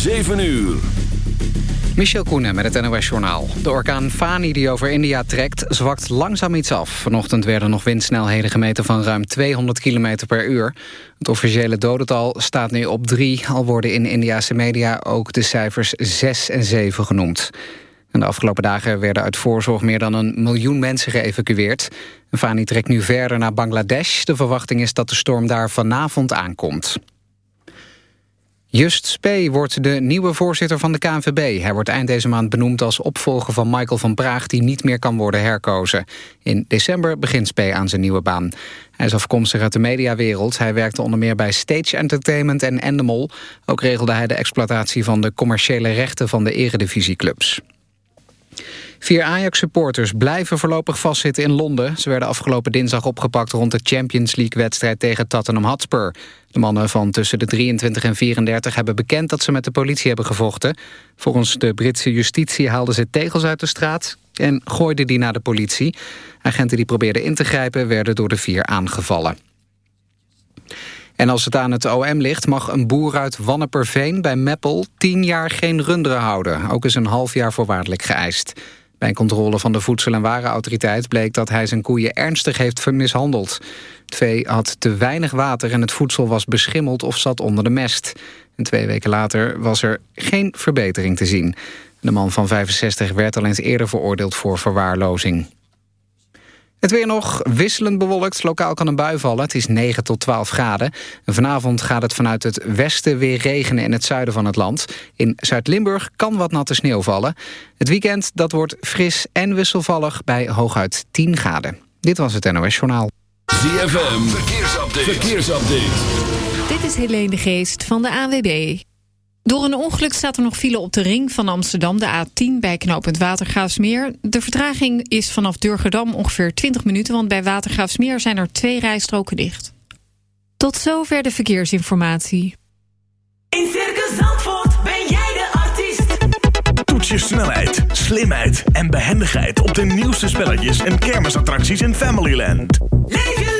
7 uur. Michel Koenen met het NOS-journaal. De orkaan Fani die over India trekt, zwakt langzaam iets af. Vanochtend werden nog windsnelheden gemeten van ruim 200 km per uur. Het officiële dodental staat nu op 3... al worden in Indiase media ook de cijfers 6 en 7 genoemd. En de afgelopen dagen werden uit voorzorg meer dan een miljoen mensen geëvacueerd. Fani trekt nu verder naar Bangladesh. De verwachting is dat de storm daar vanavond aankomt. Just Spee wordt de nieuwe voorzitter van de KNVB. Hij wordt eind deze maand benoemd als opvolger van Michael van Praag... die niet meer kan worden herkozen. In december begint Spee aan zijn nieuwe baan. Hij is afkomstig uit de mediawereld. Hij werkte onder meer bij Stage Entertainment en Endemol. Ook regelde hij de exploitatie van de commerciële rechten van de eredivisieclubs. Vier Ajax-supporters blijven voorlopig vastzitten in Londen. Ze werden afgelopen dinsdag opgepakt rond de Champions League-wedstrijd tegen Tottenham Hotspur. De mannen van tussen de 23 en 34 hebben bekend dat ze met de politie hebben gevochten. Volgens de Britse justitie haalden ze tegels uit de straat en gooiden die naar de politie. Agenten die probeerden in te grijpen werden door de vier aangevallen. En als het aan het OM ligt, mag een boer uit Wanneperveen bij Meppel tien jaar geen runderen houden. Ook is een half jaar voorwaardelijk geëist. Bij controle van de Voedsel- en Warenautoriteit bleek dat hij zijn koeien ernstig heeft mishandeld. Het vee had te weinig water en het voedsel was beschimmeld of zat onder de mest. En twee weken later was er geen verbetering te zien. De man van 65 werd al eens eerder veroordeeld voor verwaarlozing. Het weer nog wisselend bewolkt. Lokaal kan een bui vallen. Het is 9 tot 12 graden. En vanavond gaat het vanuit het westen weer regenen in het zuiden van het land. In Zuid-Limburg kan wat natte sneeuw vallen. Het weekend dat wordt fris en wisselvallig bij hooguit 10 graden. Dit was het NOS Journaal. ZFM, verkeersupdate. verkeersupdate. Dit is Helene de Geest van de AWB. Door een ongeluk staat er nog file op de ring van Amsterdam, de A10 bij knooppunt Watergraafsmeer. De vertraging is vanaf Durgerdam ongeveer 20 minuten, want bij Watergraafsmeer zijn er twee rijstroken dicht. Tot zover de verkeersinformatie. In Circus Zandvoort ben jij de artiest. Toets je snelheid, slimheid en behendigheid op de nieuwste spelletjes en kermisattracties in Familyland. Leef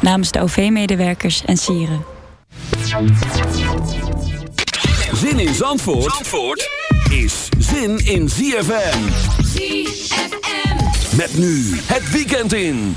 Namens de OV-medewerkers en sieren. Zin in Zandvoort, Zandvoort is zin in ZFM. ZFM. Met nu het weekend in.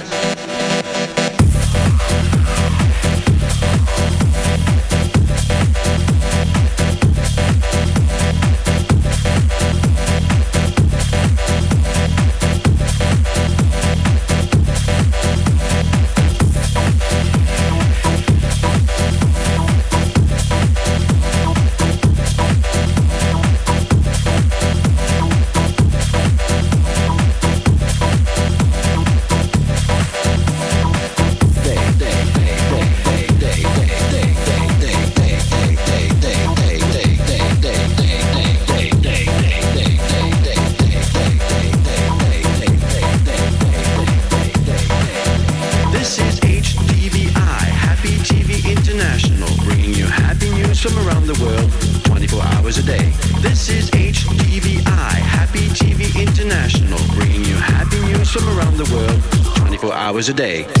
Hours a day.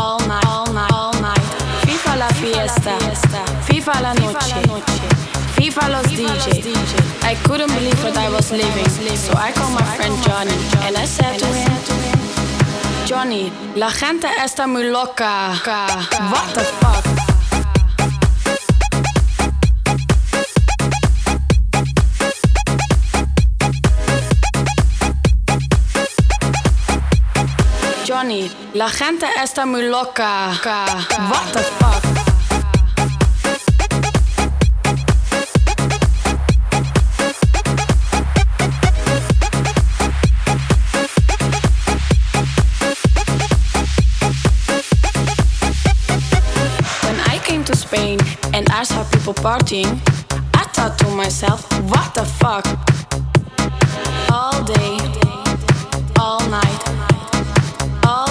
all night, all night, all night. FIFA la fiesta, FIFA la noche, FIFA los DJ. I couldn't believe what I was living, so I called my friend Johnny and I said to him, Johnny, la gente está muy loca. What the fuck? La gente está muy loca. What the fuck? I saw people partying, I thought to myself, what the fuck? All day, all night,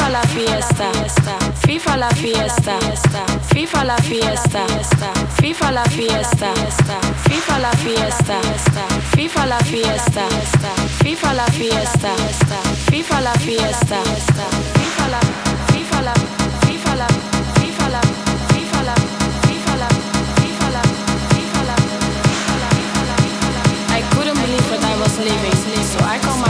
FIFA la fiesta, FIFA la fiesta, FIFA la fiesta, FIFA la fiesta, FIFA la fiesta, FIFA la fiesta, FIFA la fiesta, FIFA la fiesta, FIFA la, FIFA la, FIFA la, FIFA la, FIFA la, FIFA la, FIFA la, FIFA la, I couldn't believe what I was living, so I called my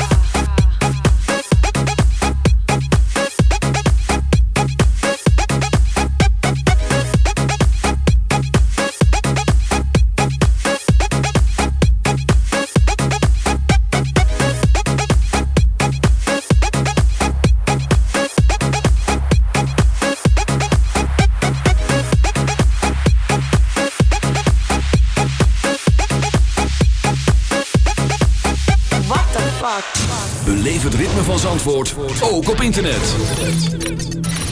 Zandvoort, ook op internet.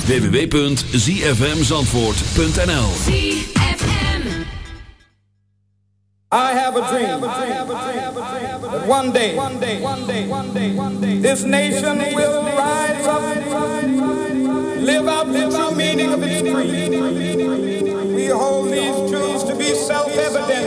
www.zfmzandvoort.nl I have a dream that one day, this nation will rise up, live out the true meaning of its creed. We hold these truths to be self-evident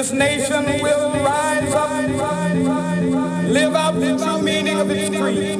This nation will rise up, live out the true meaning of its creed.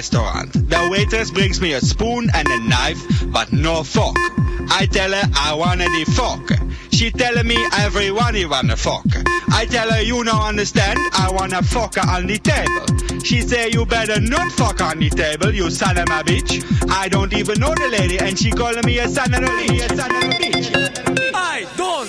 restaurant. The waitress brings me a spoon and a knife, but no fork. I tell her I want the fork. She telling me everyone want a fork. I tell her you don't understand, I want a fork on the table. She say you better not fuck on the table, you son of a bitch. I don't even know the lady, and she calling me a son of a bitch, a son of a bitch. I don't